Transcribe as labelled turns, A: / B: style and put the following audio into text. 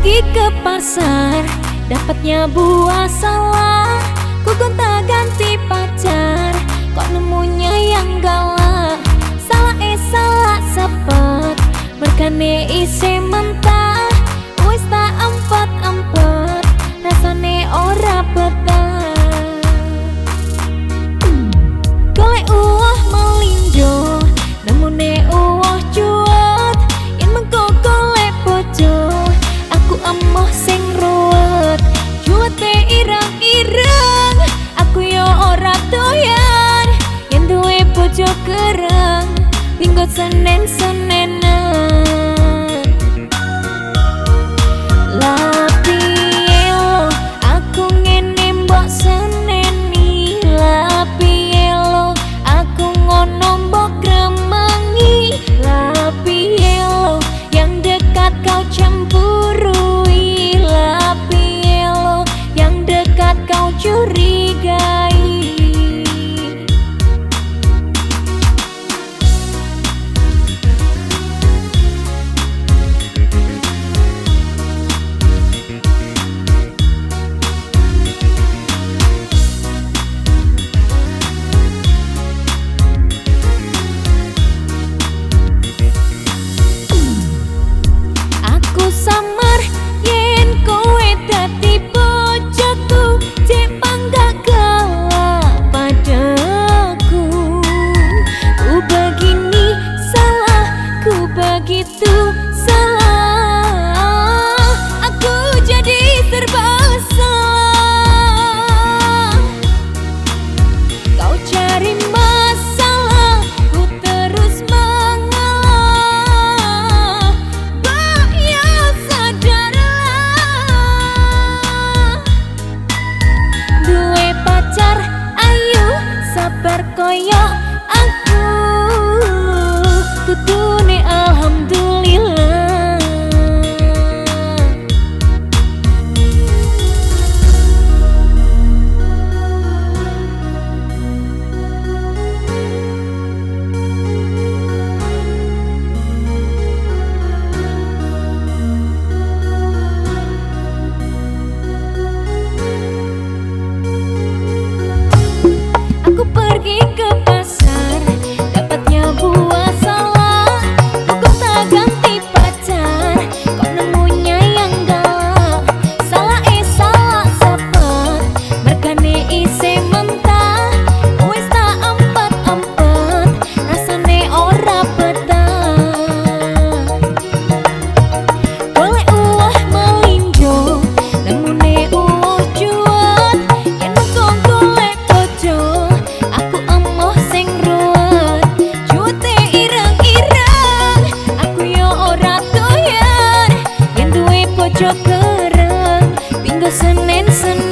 A: pergi ke pasar Dapatnya buah salah sepet Merkane isi mentah Wis tak empat-empat Rasane ora betah. Golek uah melinjo Nemune uah cuat Yang mengko golek bojo Aku emoh sing ruwet. Cuat be irang-irang Aku yo ora doyan. Yang duwe bojo kerang Ninggot sanen sanen La begitu. pojok kerang Pinggo senen-senen